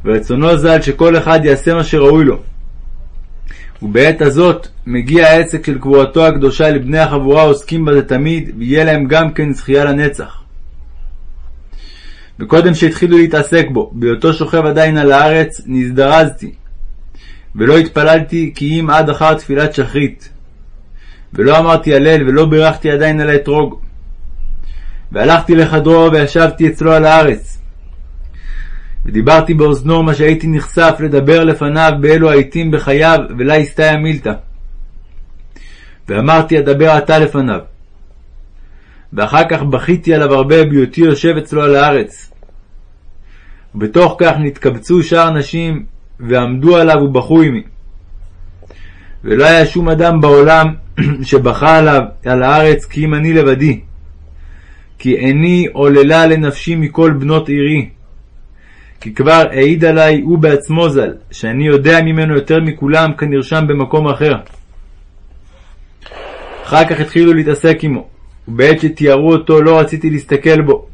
ורצונו ז"ל שכל אחד יעשה מה שראוי לו. ובעת הזאת מגיע העסק של קבורתו הקדושה לבני החבורה העוסקים בזה תמיד, ויהיה להם גם כן זכייה לנצח. וקודם שהתחילו להתעסק בו, בהיותו שוכב עדיין על הארץ, נזדרזתי, ולא התפללתי כי אם עד אחר תפילת שחרית. ולא אמרתי הלל, ולא בירכתי עדיין על האתרוג. והלכתי לחדרו וישבתי אצלו על הארץ. ודיברתי באוזנו מה שהייתי נחשף לדבר לפניו באלו העתים בחייו, ולה הסתייע מילתא. ואמרתי אדבר עתה לפניו. ואחר כך בכיתי עליו הרבה בהיותי יושב אצלו על הארץ. ובתוך כך נתקבצו שאר נשים ועמדו עליו ובכו עמי. ולא היה שום אדם בעולם שבכה עליו על הארץ כי אם אני לבדי. כי איני עוללה לנפשי מכל בנות עירי. כי כבר העיד עלי הוא בעצמו ז"ל, שאני יודע ממנו יותר מכולם כנרשם במקום אחר. אחר כך התחילו להתעסק עמו, ובעת שתיארו אותו לא רציתי להסתכל בו,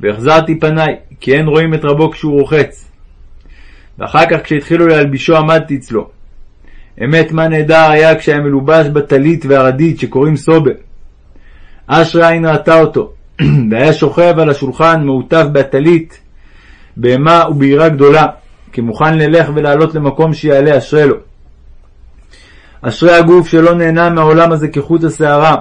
והחזרתי פניי, כי אין רואים את רבו כשהוא רוחץ. ואחר כך כשהתחילו להלבישו עמדתי אצלו. אמת מה נהדר היה כשהיה מלובש בטלית והרדית שקוראים סובה. אשרי עין ראתה אותו, והיה שוכב על השולחן מעוטף בטלית, בהמה וביראה גדולה, כי מוכן ללך ולעלות למקום שיעלה אשרי לו. אשרי הגוף שלא נהנה מהעולם הזה כחוט השערה.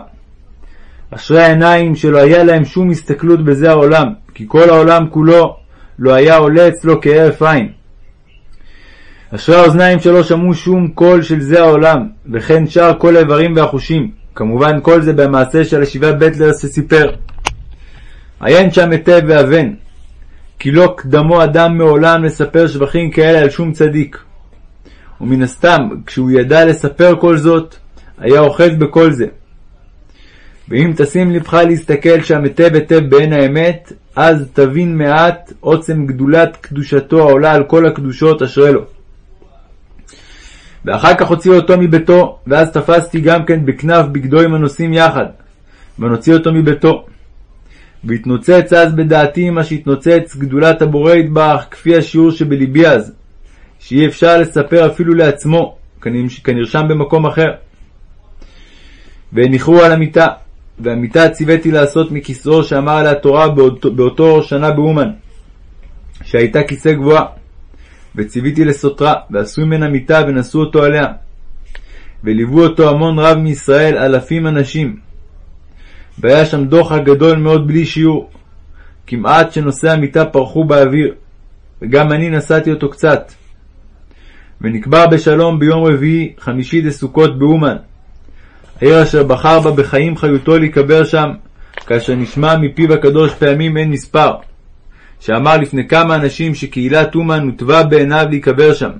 אשרי העיניים שלא היה להם שום הסתכלות בזה העולם, כי כל העולם כולו לא היה עולה אצלו כהרף עין. אשרי האוזניים שלא שמעו שום קול של זה העולם, וכן שאר כל האיברים והחושים. כמובן כל זה במעשה של השבעה בטלר שסיפר. עיין שם היטב והבן, כי לא קדמו אדם מעולם לספר שבחים כאלה על שום צדיק. ומן הסתם, כשהוא ידע לספר כל זאת, היה אוחז בכל זה. ואם תשים לבך להסתכל שם היטב היטב בעין האמת, אז תבין מעט עוצם גדולת קדושתו העולה על כל הקדושות אשרי לו. ואחר כך הוציאו אותו מביתו, ואז תפסתי גם כן בכנף בגדו עם הנוסעים יחד, ונוציא אותו מביתו. והתנוצץ אז בדעתי מה שהתנוצץ גדולת הבורא יתברך, כפי השיעור שבלבי אז, שאי אפשר לספר אפילו לעצמו, כנרשם במקום אחר. והניחו על המיטה, והמיטה ציוויתי לעשות מכיסאו שאמר עליה התורה באותו, באותו שנה באומן, שהייתה כיסא גבוהה. וציוויתי לסותרה, ועשו ממנה מיטה ונשאו אותו עליה. וליוו אותו המון רב מישראל, אלפים אנשים. והיה שם דוחק גדול מאוד בלי שיעור. כמעט שנושאי המיטה פרחו באוויר, וגם אני נשאתי אותו קצת. ונקבר בשלום ביום רביעי, חמישי דסוכות באומן, העיר אשר בחר בה בחיים חיותו להיקבר שם, כאשר נשמע מפיו הקדוש פעמים אין מספר, שאמר לפני כמה אנשים שקהילת אומן הוטבע בעיניו להיקבר שם,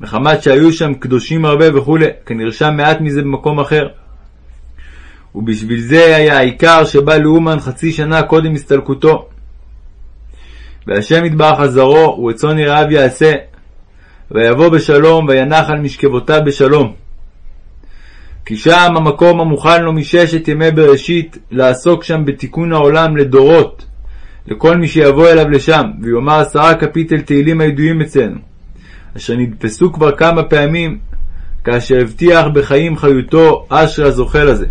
מחמת שהיו שם קדושים הרבה וכו', כנרשם מעט מזה במקום אחר. ובשביל זה היה העיקר שבא לאומן חצי שנה קודם הסתלקותו. והשם יתברך עזרו, ורצון יראיו יעשה, ויבוא בשלום, וינח על משכבותיו בשלום. כי שם המקום המוכן לו מששת ימי בראשית, לעסוק שם בתיקון העולם לדורות, לכל מי שיבוא אליו לשם, ויאמר עשרה קפיטל תהילים הידועים אצלנו, אשר נדפסו כבר כמה פעמים, כאשר הבטיח בחיים חיותו אשרי הזוכה לזה.